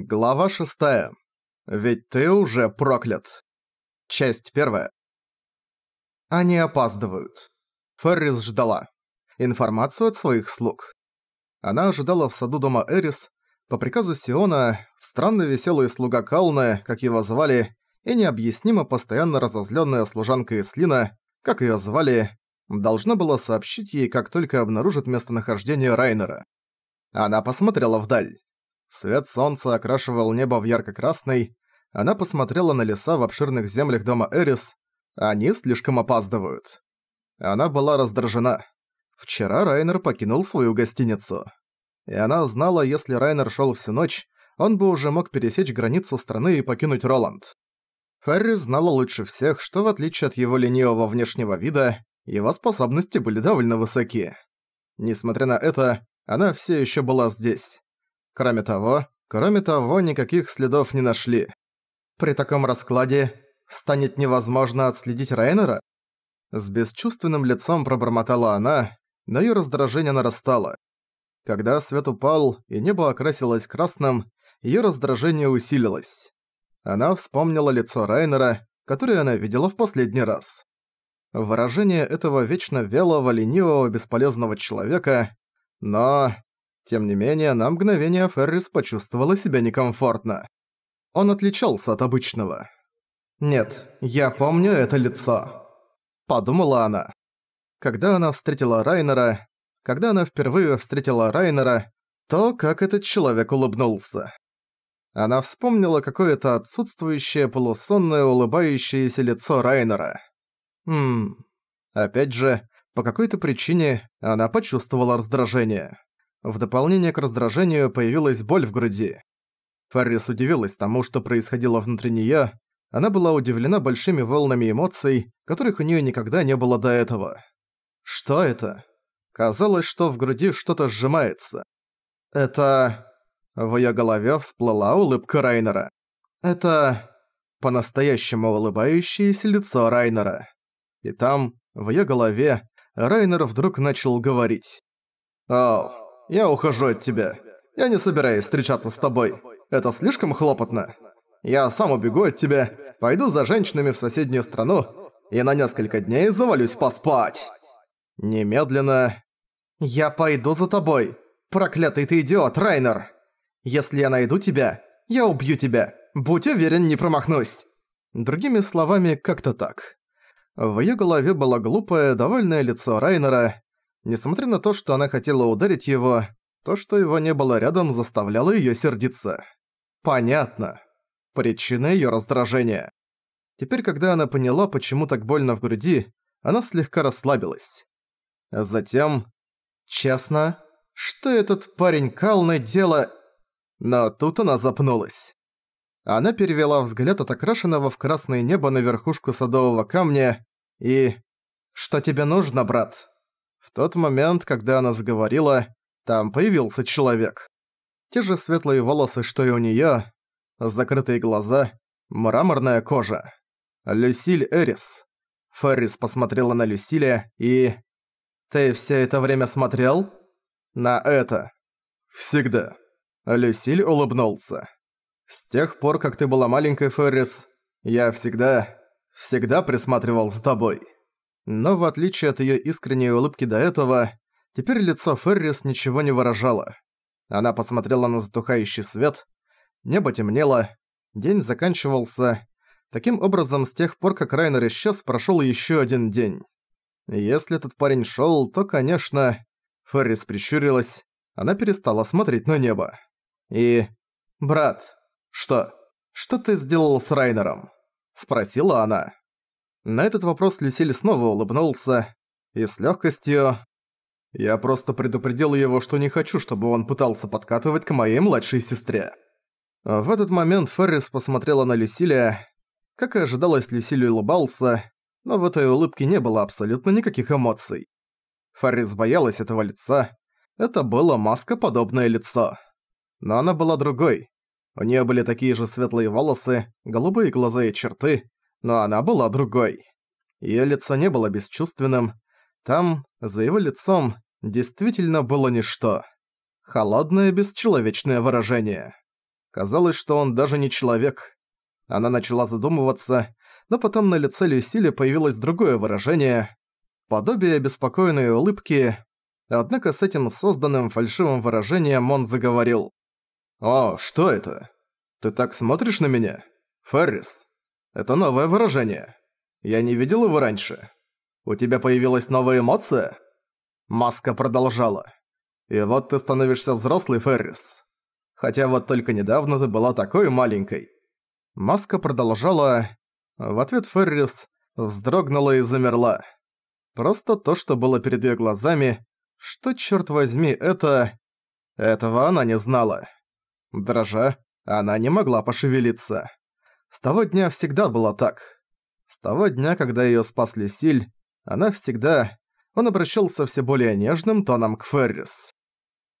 Глава 6. Ведь ты уже проклят. Часть первая. Они опаздывают. Феррис ждала. Информацию от своих слуг. Она ожидала в саду дома Эрис. По приказу Сиона, странный веселый слуга Кауна, как его звали, и необъяснимо постоянно разозленная служанка Ислина, как ее звали, должна была сообщить ей, как только обнаружит местонахождение Райнера. Она посмотрела вдаль. Свет солнца окрашивал небо в ярко-красный. Она посмотрела на леса в обширных землях дома Эрис. Они слишком опаздывают. Она была раздражена. Вчера Райнер покинул свою гостиницу. И она знала, если Райнер шел всю ночь, он бы уже мог пересечь границу страны и покинуть Роланд. Ферри знала лучше всех, что в отличие от его ленивого внешнего вида, его способности были довольно высоки. Несмотря на это, она все еще была здесь. Кроме того, кроме того, никаких следов не нашли. При таком раскладе станет невозможно отследить Рейнера? С бесчувственным лицом пробормотала она, но её раздражение нарастало. Когда свет упал и небо окрасилось красным, её раздражение усилилось. Она вспомнила лицо Райнера, которое она видела в последний раз. Выражение этого вечно вялого, ленивого, бесполезного человека, но тем не менее, на мгновение Феррис почувствовала себя некомфортно. Он отличался от обычного. «Нет, я помню это лицо», — подумала она. Когда она встретила Райнера, когда она впервые встретила Райнера, то как этот человек улыбнулся. Она вспомнила какое-то отсутствующее полусонное улыбающееся лицо Райнера. Ммм. Опять же, по какой-то причине она почувствовала раздражение. В дополнение к раздражению появилась боль в груди. Феррис удивилась тому, что происходило внутри неё. Она была удивлена большими волнами эмоций, которых у неё никогда не было до этого. Что это? Казалось, что в груди что-то сжимается. Это... В её голове всплыла улыбка Райнера. Это... По-настоящему улыбающееся лицо Райнера. И там, в её голове, Райнер вдруг начал говорить. «Оу, я ухожу от тебя. Я не собираюсь встречаться с тобой. Это слишком хлопотно. Я сам убегу от тебя, пойду за женщинами в соседнюю страну и на несколько дней завалюсь поспать. Немедленно. Я пойду за тобой. Проклятый ты идиот, Райнер. Если я найду тебя, я убью тебя. Будь уверен, не промахнусь. Другими словами, как-то так. В её голове было глупое, довольное лицо Райнера, Несмотря на то, что она хотела ударить его, то, что его не было рядом, заставляло её сердиться. Понятно. Причина её раздражения. Теперь, когда она поняла, почему так больно в груди, она слегка расслабилась. Затем... Честно, что этот парень Калны дело... Но тут она запнулась. Она перевела взгляд от окрашенного в красное небо на верхушку садового камня и... «Что тебе нужно, брат?» В тот момент, когда она заговорила, там появился человек. Те же светлые волосы, что и у неё, закрытые глаза, мраморная кожа. Люсиль Эрис. Феррис посмотрела на Люсиля и... «Ты всё это время смотрел?» «На это». «Всегда». Люсиль улыбнулся. «С тех пор, как ты была маленькой, Феррис, я всегда, всегда присматривал за тобой». Но в отличие от её искренней улыбки до этого, теперь лицо Феррис ничего не выражало. Она посмотрела на затухающий свет, небо темнело, день заканчивался. Таким образом, с тех пор, как Райнер исчез, прошёл ещё один день. Если этот парень шёл, то, конечно... Феррис прищурилась, она перестала смотреть на небо. И... «Брат, что? Что ты сделал с Райнером?» Спросила она. На этот вопрос Люсиль снова улыбнулся, и с легкостью... Я просто предупредил его, что не хочу, чтобы он пытался подкатывать к моей младшей сестре. В этот момент Феррис посмотрела на Люсиля. Как и ожидалось, Люсиль улыбался, но в этой улыбке не было абсолютно никаких эмоций. Феррис боялась этого лица. Это было маскоподобное лицо. Но она была другой. У нее были такие же светлые волосы, голубые глаза и черты, но она была другой. Её лицо не было бесчувственным. Там, за его лицом, действительно было ничто. Холодное, бесчеловечное выражение. Казалось, что он даже не человек. Она начала задумываться, но потом на лице Люсили появилось другое выражение. Подобие обеспокоенной улыбки. Однако с этим созданным фальшивым выражением он заговорил. «О, что это? Ты так смотришь на меня? Феррис, это новое выражение. Я не видел его раньше. У тебя появилась новая эмоция?» Маска продолжала. «И вот ты становишься взрослый, Феррис. Хотя вот только недавно ты была такой маленькой». Маска продолжала. В ответ Феррис вздрогнула и замерла. Просто то, что было перед её глазами, что, чёрт возьми, это... Этого она не знала. Дрожа, она не могла пошевелиться. С того дня всегда было так. С того дня, когда её спас Люсиль, она всегда... Он обращался все более нежным тоном к Феррис.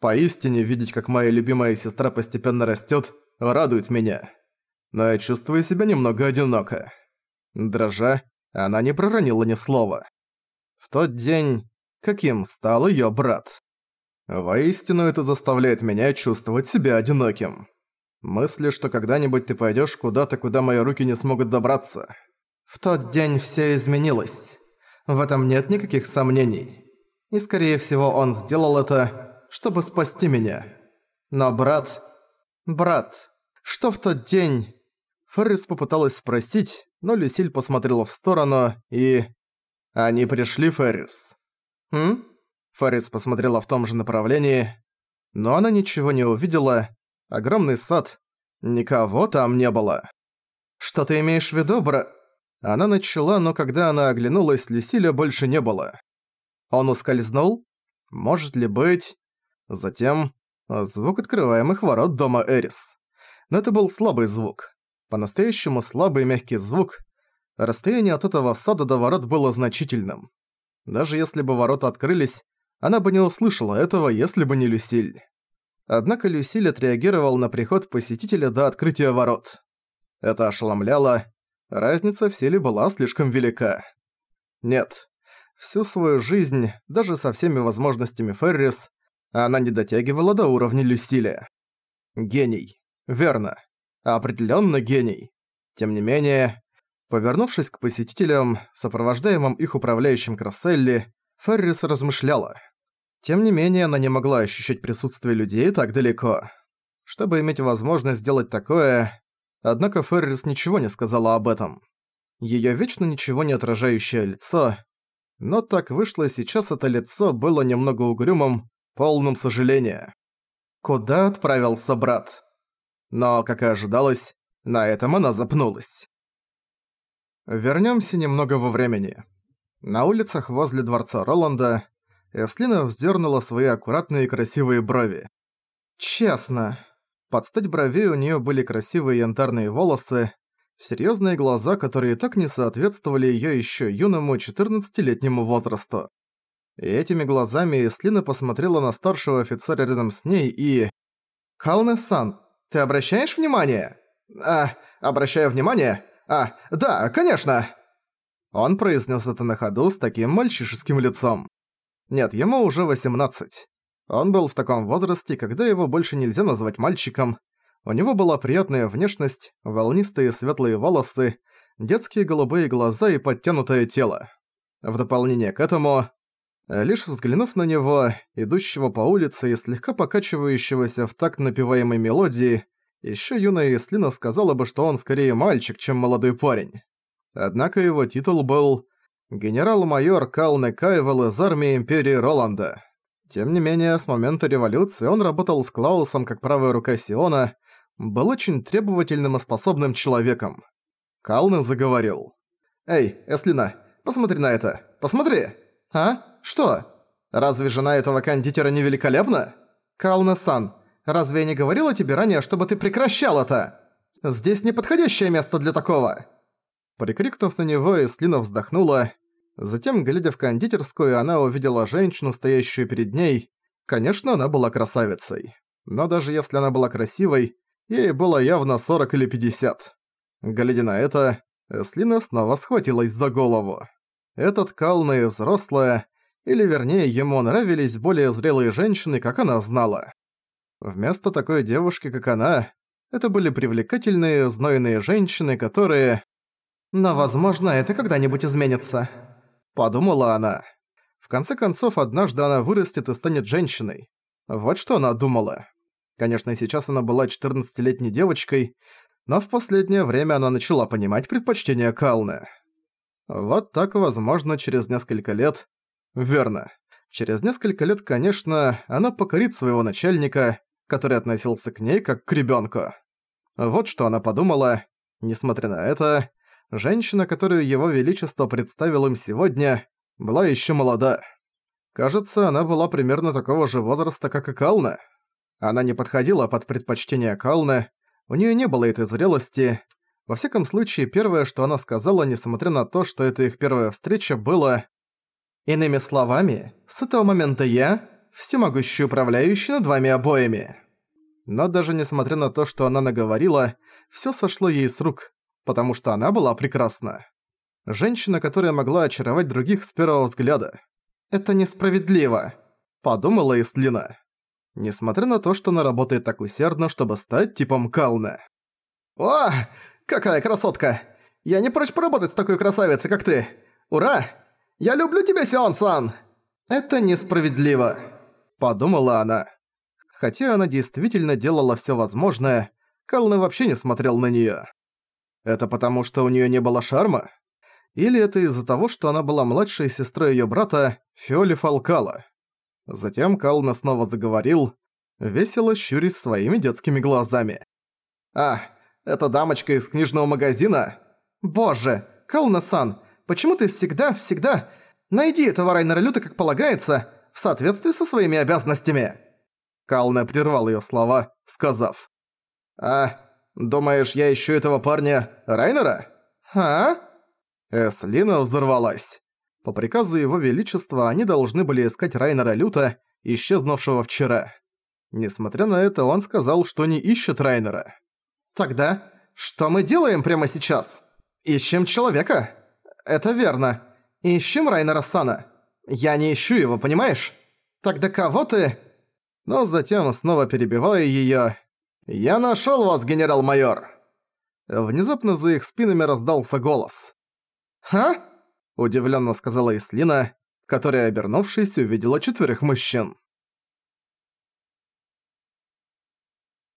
Поистине, видеть, как моя любимая сестра постепенно растёт, радует меня. Но я чувствую себя немного одиноко. Дрожа, она не проронила ни слова. В тот день, каким стал её брат. Воистину это заставляет меня чувствовать себя одиноким. Мысли, что когда-нибудь ты пойдёшь куда-то, куда мои руки не смогут добраться. В тот день всё изменилось. В этом нет никаких сомнений. И скорее всего он сделал это, чтобы спасти меня. Но брат... Брат, что в тот день... Феррис попыталась спросить, но Люсиль посмотрела в сторону и... Они пришли, Феррис. «М?» Феррис посмотрела в том же направлении, но она ничего не увидела. Огромный сад. Никого там не было. «Что ты имеешь в виду, бра...» Она начала, но когда она оглянулась, Люсиля больше не было. Он ускользнул? Может ли быть... Затем... Звук открываемых ворот дома Эрис. Но это был слабый звук. По-настоящему слабый мягкий звук. Расстояние от этого сада до ворот было значительным. Даже если бы ворота открылись, она бы не услышала этого, если бы не Люсиль. Однако Люсиль отреагировал на приход посетителя до открытия ворот. Это ошеломляло, разница в силе была слишком велика. Нет, всю свою жизнь, даже со всеми возможностями Феррис, она не дотягивала до уровня Люсиля. Гений. Верно. Определенно гений. Тем не менее, повернувшись к посетителям, сопровождаемым их управляющим Красселли, Феррис размышляла. Тем не менее, она не могла ощущать присутствие людей так далеко. Чтобы иметь возможность сделать такое, Однако Феррис ничего не сказала об этом. Её вечно ничего не отражающее лицо. Но так вышло, сейчас это лицо было немного угрюмым, полным сожаления. Куда отправился брат? Но, как и ожидалось, на этом она запнулась. Вернёмся немного во времени. На улицах возле дворца Роланда Эслина вздернула свои аккуратные и красивые брови. «Честно, под стать бровей у нее были красивые янтарные волосы, серьезные глаза, которые так не соответствовали ее еще юному 14-летнему возрасту. И этими глазами Эслина посмотрела на старшего офицера рядом с ней и... «Калне-сан, ты обращаешь внимание?» «А, обращаю внимание? А, да, конечно!» Он произнес это на ходу с таким мальчишеским лицом. Нет, ему уже 18. Он был в таком возрасте, когда его больше нельзя назвать мальчиком. У него была приятная внешность, волнистые светлые волосы, детские голубые глаза и подтянутое тело. В дополнение к этому, лишь взглянув на него, идущего по улице и слегка покачивающегося в такт напеваемой мелодии, ещё юная Ислина сказала бы, что он скорее мальчик, чем молодой парень. Однако его титул был «Генерал-майор Калне Кайвел из армии Империи Роланда». Тем не менее, с момента революции он работал с Клаусом как правая рука Сиона, был очень требовательным и способным человеком. Калнен заговорил. «Эй, Эслина, посмотри на это! Посмотри! А? Что? Разве жена этого кондитера не великолепна? Кална-сан, разве я не говорила тебе ранее, чтобы ты прекращал это? Здесь неподходящее место для такого!» Прикрикнув на него, Эслина вздохнула Затем, глядя в кондитерскую, она увидела женщину, стоящую перед ней. Конечно, она была красавицей. Но даже если она была красивой, ей было явно 40 или 50. Глядя на это, Эслина снова схватилась за голову. Этот калный взрослая, или вернее, ему нравились более зрелые женщины, как она знала. Вместо такой девушки, как она, Это были привлекательные, знойные женщины, которые... «Но, возможно, это когда-нибудь изменится», — подумала она. В конце концов, однажды она вырастет и станет женщиной. Вот что она думала. Конечно, сейчас она была 14-летней девочкой, но в последнее время она начала понимать предпочтения Калны. Вот так, возможно, через несколько лет... Верно. Через несколько лет, конечно, она покорит своего начальника, который относился к ней как к ребёнку. Вот что она подумала. Несмотря на это, женщина, которую его величество представил им сегодня, была ещё молода. Кажется, она была примерно такого же возраста, как и Кална. Она не подходила под предпочтение Калны, у неё не было этой зрелости. Во всяком случае, первое, что она сказала, несмотря на то, что это их первая встреча, было Иными словами, с этого момента я – всемогущий управляющий над вами обоими. Но даже несмотря на то, что она наговорила, всё сошло ей с рук, потому что она была прекрасна. Женщина, которая могла очаровать других с первого взгляда. «Это несправедливо», – подумала Ислина. Несмотря на то, что она работает так усердно, чтобы стать типом Кална. «О, какая красотка! Я не прочь поработать с такой красавицей, как ты! Ура! Я люблю тебя, Сион-сан!» «Это несправедливо», — подумала она. Хотя она действительно делала всё возможное, Калны вообще не смотрел на неё. Это потому, что у неё не было шарма? Или это из-за того, что она была младшей сестрой её брата Фиоли Фалкала? Затем Кална снова заговорил, весело щурясь своими детскими глазами. «А, это дамочка из книжного магазина? Боже, Кална-сан, почему ты всегда, всегда... Найди этого Райнера Люта, как полагается, в соответствии со своими обязанностями!» Кална прервал её слова, сказав. «А, думаешь, я ищу этого парня Райнера?» «А?» Эслина взорвалась. По приказу Его Величества они должны были искать Райнера Люта, исчезнувшего вчера. Несмотря на это, он сказал, что не ищет Райнера. «Тогда что мы делаем прямо сейчас? Ищем человека?» «Это верно. Ищем Райнера Сана. Я не ищу его, понимаешь? Тогда кого ты...» Но затем, снова перебивая её, «Я нашёл вас, генерал-майор!» Внезапно за их спинами раздался голос. «Ха?» – удивлённо сказала Ислина, которая, обернувшись, увидела четверых мужчин.